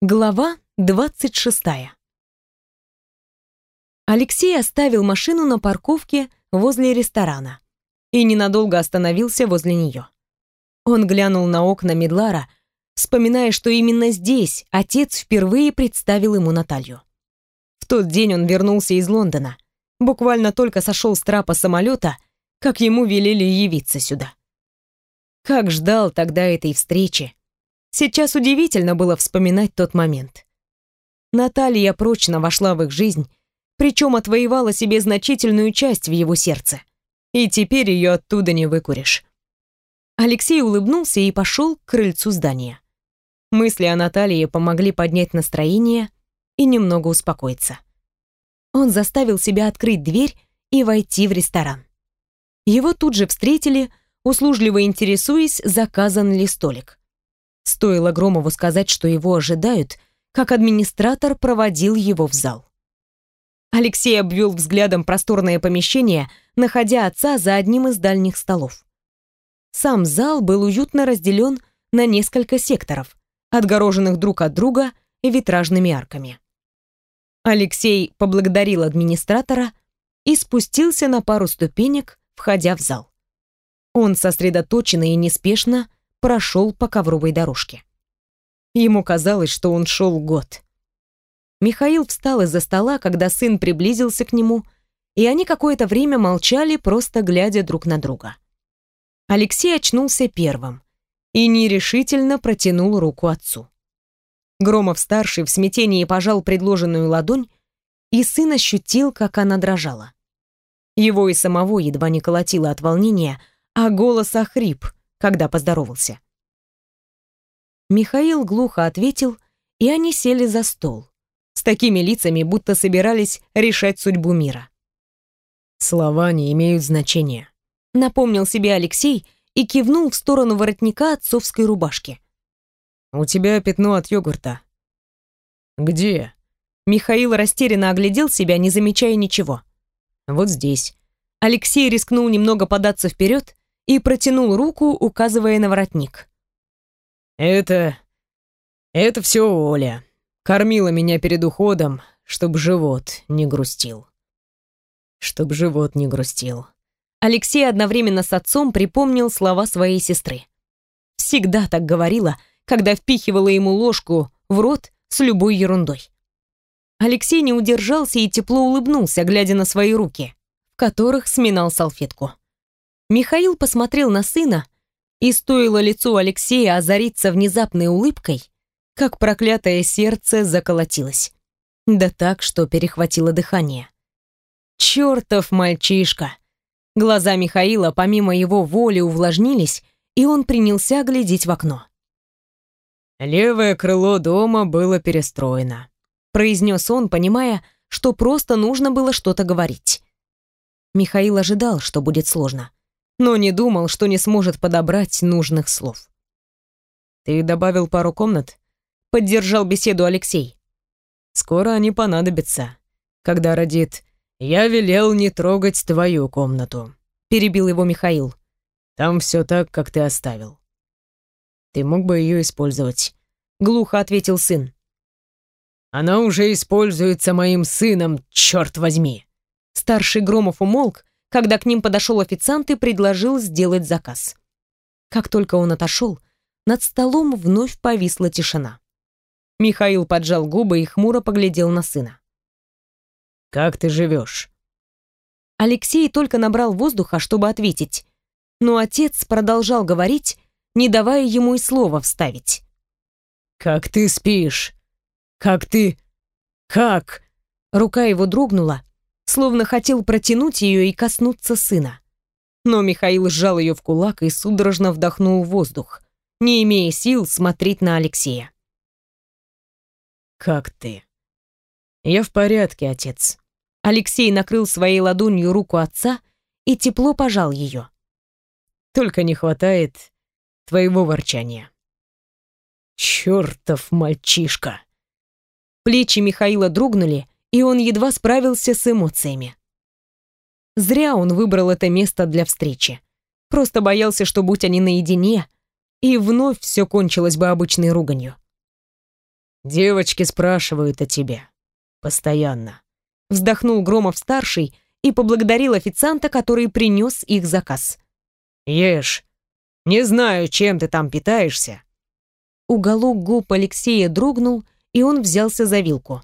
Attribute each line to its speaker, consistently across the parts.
Speaker 1: Глава 26. Алексей оставил машину на парковке возле ресторана и ненадолго остановился возле нее. Он глянул на окна Медлара, вспоминая, что именно здесь отец впервые представил ему Наталью. В тот день он вернулся из Лондона, буквально только сошел с трапа самолета, как ему велели явиться сюда. Как ждал тогда этой встречи, Сейчас удивительно было вспоминать тот момент. Наталья прочно вошла в их жизнь, причем отвоевала себе значительную часть в его сердце. И теперь ее оттуда не выкуришь. Алексей улыбнулся и пошел к крыльцу здания. Мысли о Наталье помогли поднять настроение и немного успокоиться. Он заставил себя открыть дверь и войти в ресторан. Его тут же встретили, услужливо интересуясь, заказан ли столик. Стоило Громову сказать, что его ожидают, как администратор проводил его в зал. Алексей обвел взглядом просторное помещение, находя отца за одним из дальних столов. Сам зал был уютно разделен на несколько секторов, отгороженных друг от друга витражными арками. Алексей поблагодарил администратора и спустился на пару ступенек, входя в зал. Он сосредоточенно и неспешно прошел по ковровой дорожке. Ему казалось, что он шел год. Михаил встал из-за стола, когда сын приблизился к нему, и они какое-то время молчали, просто глядя друг на друга. Алексей очнулся первым и нерешительно протянул руку отцу. Громов-старший в смятении пожал предложенную ладонь, и сын ощутил, как она дрожала. Его и самого едва не колотило от волнения, а голос охрип, когда поздоровался. Михаил глухо ответил, и они сели за стол, с такими лицами, будто собирались решать судьбу мира.
Speaker 2: «Слова не имеют значения», —
Speaker 1: напомнил себе Алексей и кивнул в сторону воротника отцовской рубашки.
Speaker 2: «У тебя пятно от йогурта». «Где?»
Speaker 1: Михаил растерянно оглядел себя, не замечая ничего.
Speaker 2: «Вот здесь».
Speaker 1: Алексей рискнул немного податься вперед и протянул руку, указывая на воротник.
Speaker 2: «Это... это все Оля. Кормила меня перед уходом, чтоб живот не грустил. Чтоб живот не грустил».
Speaker 1: Алексей одновременно с отцом припомнил слова своей сестры. Всегда так говорила, когда впихивала ему ложку в рот с любой ерундой. Алексей не удержался и тепло улыбнулся, глядя на свои руки, в которых сминал салфетку. Михаил посмотрел на сына, и стоило лицу Алексея озариться внезапной улыбкой, как проклятое сердце заколотилось. Да так, что перехватило дыхание. Чертов мальчишка! Глаза Михаила помимо его воли увлажнились, и он принялся глядеть в окно.
Speaker 2: «Левое крыло дома было перестроено», — произнес он, понимая, что просто нужно было что-то говорить.
Speaker 1: Михаил ожидал, что будет сложно но не думал, что не сможет подобрать нужных слов.
Speaker 2: «Ты добавил пару комнат?» — поддержал беседу Алексей. «Скоро они понадобятся. Когда родит, я велел не трогать твою комнату», — перебил его Михаил. «Там все так, как ты оставил». «Ты мог бы ее использовать», — глухо ответил сын. «Она уже используется моим сыном, черт возьми!»
Speaker 1: Старший Громов умолк, когда к ним подошел официант и предложил сделать заказ. Как только он отошел, над столом вновь повисла тишина. Михаил поджал губы и хмуро поглядел на сына.
Speaker 2: «Как ты живешь?»
Speaker 1: Алексей только набрал воздуха, чтобы ответить, но отец продолжал говорить, не давая ему и слова вставить.
Speaker 2: «Как ты спишь? Как ты... Как?»
Speaker 1: Рука его дрогнула, словно хотел протянуть ее и коснуться сына. Но Михаил сжал ее в кулак и судорожно вдохнул воздух, не имея сил смотреть на Алексея.
Speaker 2: «Как ты?» «Я в порядке, отец».
Speaker 1: Алексей накрыл своей ладонью руку отца и тепло пожал ее.
Speaker 2: «Только не хватает твоего ворчания». «Чертов мальчишка!»
Speaker 1: Плечи Михаила дрогнули, и он едва справился с эмоциями. Зря он выбрал это место для встречи. Просто боялся, что будь они наедине, и вновь все кончилось бы обычной руганью.
Speaker 2: Девочки спрашивают о тебе. Постоянно.
Speaker 1: Вздохнул Громов-старший и поблагодарил официанта, который принес их заказ.
Speaker 2: Ешь. Не знаю, чем ты там питаешься.
Speaker 1: Уголок губ Алексея дрогнул, и он взялся за вилку.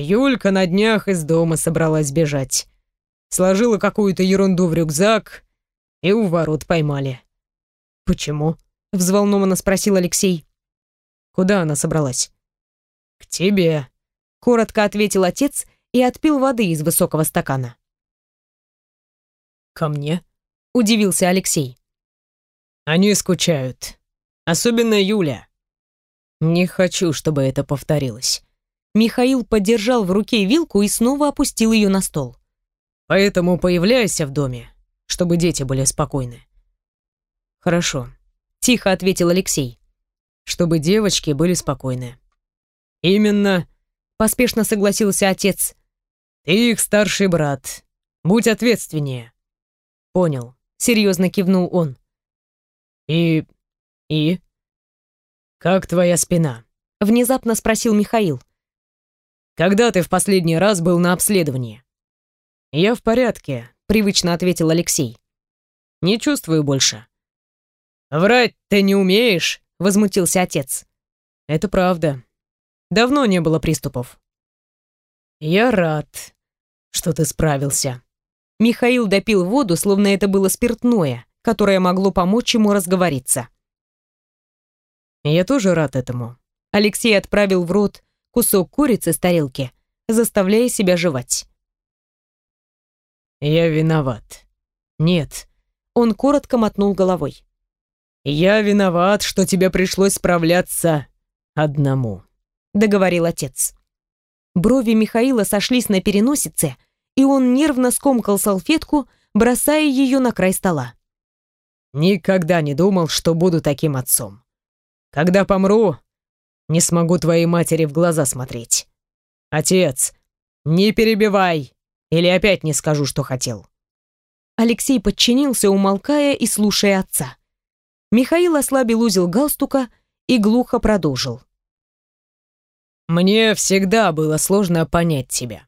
Speaker 2: Юлька на днях из дома собралась бежать. Сложила какую-то ерунду в рюкзак и у ворот поймали.
Speaker 1: «Почему?» — взволнованно спросил Алексей.
Speaker 2: «Куда она собралась?» «К тебе», —
Speaker 1: коротко ответил отец и отпил воды из высокого стакана.
Speaker 2: «Ко мне?»
Speaker 1: — удивился Алексей.
Speaker 2: «Они скучают. Особенно Юля. Не хочу, чтобы это повторилось».
Speaker 1: Михаил подержал в руке вилку и снова опустил ее на стол.
Speaker 2: «Поэтому появляйся в доме, чтобы дети были спокойны». «Хорошо», — тихо ответил Алексей. «Чтобы девочки были спокойны». «Именно», — поспешно согласился отец. «Ты их старший брат. Будь ответственнее».
Speaker 1: «Понял», — серьезно кивнул он.
Speaker 2: «И... и...» «Как твоя спина?»
Speaker 1: — внезапно спросил Михаил.
Speaker 2: Когда ты в последний раз был на обследовании?» «Я в порядке», — привычно ответил Алексей. «Не чувствую больше». «Врать ты не умеешь?» — возмутился отец. «Это правда. Давно не было приступов». «Я рад, что ты справился».
Speaker 1: Михаил допил воду, словно это было спиртное, которое могло помочь ему разговориться.
Speaker 2: «Я тоже рад этому».
Speaker 1: Алексей отправил в рот кусок курицы с тарелки, заставляя себя жевать.
Speaker 2: «Я виноват». «Нет».
Speaker 1: Он коротко мотнул головой.
Speaker 2: «Я виноват, что тебе пришлось справляться одному», — договорил отец.
Speaker 1: Брови Михаила сошлись на переносице, и он нервно скомкал салфетку, бросая ее на край стола.
Speaker 2: «Никогда не думал, что буду таким отцом. Когда помру, не смогу твоей матери в глаза смотреть. Отец, не перебивай, или опять не скажу, что хотел.
Speaker 1: Алексей подчинился, умолкая и слушая отца. Михаил ослабил узел галстука и глухо продолжил.
Speaker 2: «Мне всегда было сложно понять тебя.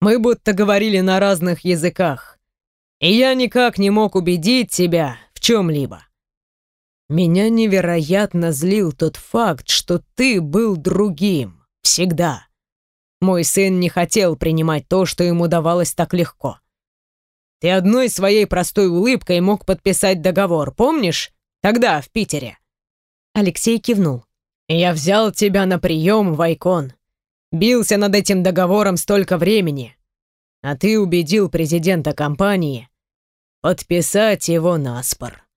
Speaker 2: Мы будто говорили на разных языках, и я никак не мог убедить тебя в чем-либо. Меня невероятно злил тот факт, что ты был другим. Всегда. Мой сын не хотел принимать то, что ему давалось так легко. Ты одной своей простой улыбкой мог подписать договор, помнишь? Тогда, в Питере.
Speaker 1: Алексей кивнул.
Speaker 2: Я взял тебя на прием в Айкон. Бился над этим договором столько времени. А ты убедил президента компании подписать его на спор.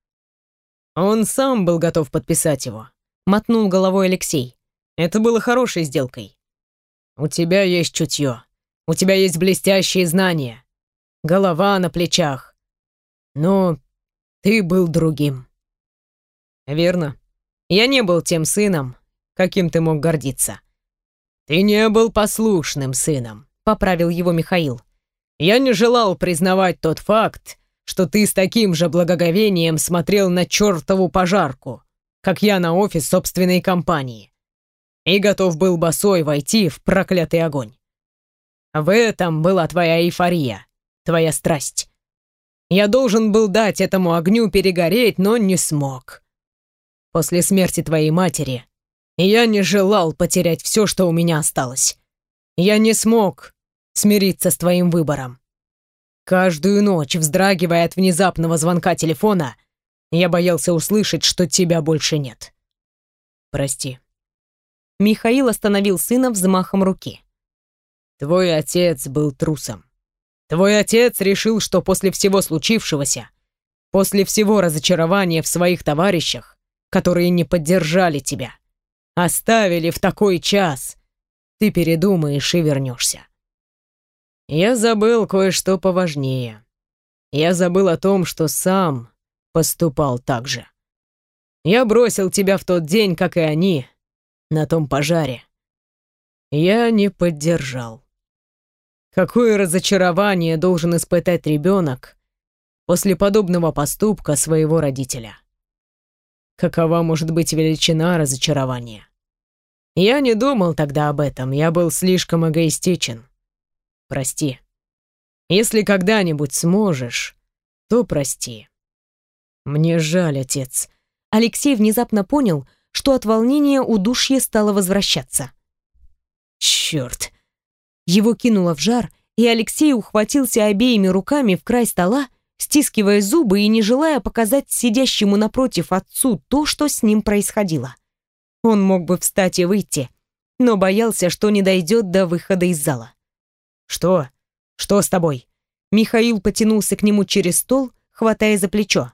Speaker 2: Он сам был готов подписать его. Мотнул головой Алексей. Это было хорошей сделкой. У тебя есть чутье. У тебя есть блестящие знания. Голова на плечах. Но ты был другим. Верно. Я не был тем сыном, каким ты мог гордиться. Ты не был послушным сыном, поправил его Михаил. Я не желал признавать тот факт, что ты с таким же благоговением смотрел на чертову пожарку, как я на офис собственной компании, и готов был босой войти в проклятый огонь. В этом была твоя эйфория, твоя страсть. Я должен был дать этому огню перегореть, но не смог. После смерти твоей матери я не желал потерять все, что у меня осталось. Я не смог смириться с твоим выбором. Каждую ночь, вздрагивая от внезапного звонка телефона, я боялся услышать, что тебя больше нет. Прости.
Speaker 1: Михаил остановил сына взмахом руки.
Speaker 2: Твой отец был трусом. Твой отец решил, что после всего случившегося, после всего разочарования в своих товарищах, которые не поддержали тебя, оставили в такой час, ты передумаешь и вернешься. Я забыл кое-что поважнее. Я забыл о том, что сам поступал так же. Я бросил тебя в тот день, как и они, на том пожаре. Я не поддержал. Какое разочарование должен испытать ребенок после подобного поступка своего родителя? Какова может быть величина разочарования? Я не думал тогда об этом, я был слишком эгоистичен. Прости. Если когда-нибудь сможешь, то прости. Мне жаль, отец.
Speaker 1: Алексей внезапно понял, что от волнения удушье стало возвращаться.
Speaker 2: Черт!
Speaker 1: Его кинуло в жар, и Алексей ухватился обеими руками в край стола, стискивая зубы и не желая показать сидящему напротив отцу то, что с ним происходило. Он мог бы встать и выйти, но боялся, что не дойдет до выхода из зала.
Speaker 2: «Что? Что с тобой?»
Speaker 1: Михаил потянулся к нему через стол, хватая за плечо.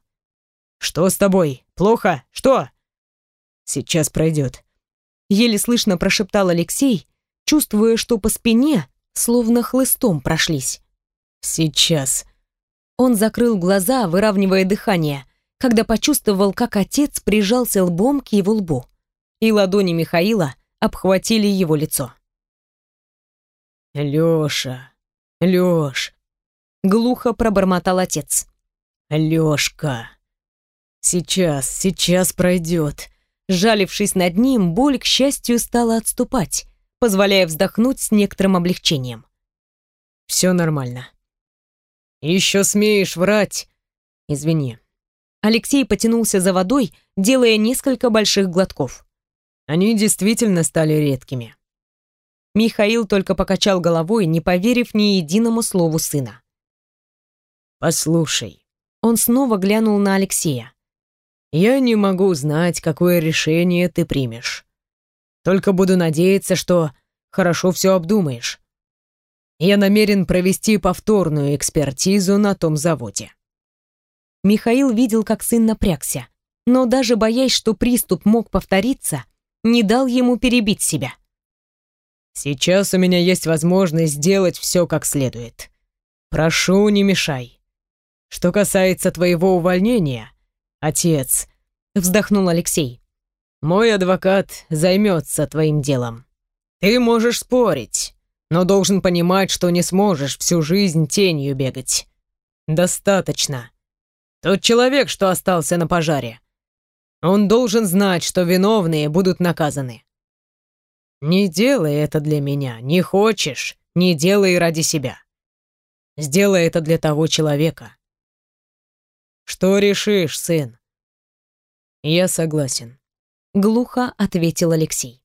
Speaker 2: «Что с тобой? Плохо? Что?» «Сейчас пройдет», —
Speaker 1: еле слышно прошептал Алексей, чувствуя, что по спине словно хлыстом прошлись.
Speaker 2: «Сейчас».
Speaker 1: Он закрыл глаза, выравнивая дыхание, когда почувствовал, как отец прижался лбом к его лбу и ладони Михаила обхватили его лицо.
Speaker 2: «Лёша, Лёш!»
Speaker 1: — глухо пробормотал отец.
Speaker 2: «Лёшка! Сейчас, сейчас пройдет!»
Speaker 1: Жалившись над ним, боль, к счастью, стала отступать, позволяя вздохнуть с некоторым облегчением.
Speaker 2: «Все нормально. Еще смеешь врать? Извини».
Speaker 1: Алексей потянулся за водой, делая несколько больших глотков.
Speaker 2: Они действительно стали редкими.
Speaker 1: Михаил только покачал головой, не поверив ни единому слову сына.
Speaker 2: «Послушай».
Speaker 1: Он снова глянул на Алексея.
Speaker 2: «Я не могу знать, какое решение ты примешь. Только буду надеяться, что хорошо все обдумаешь. Я намерен провести повторную экспертизу на том заводе».
Speaker 1: Михаил видел, как сын напрягся, но даже боясь, что приступ мог повториться, не дал ему перебить себя.
Speaker 2: «Сейчас у меня есть возможность сделать все как следует. Прошу, не мешай. Что касается твоего увольнения, отец...»
Speaker 1: Вздохнул Алексей.
Speaker 2: «Мой адвокат займется твоим делом. Ты можешь спорить, но должен понимать, что не сможешь всю жизнь тенью бегать. Достаточно. Тот человек, что остался на пожаре, он должен знать, что виновные будут наказаны. Не делай это для меня. Не хочешь, не делай ради себя. Сделай это для того человека. Что решишь, сын? Я согласен.
Speaker 1: Глухо ответил Алексей.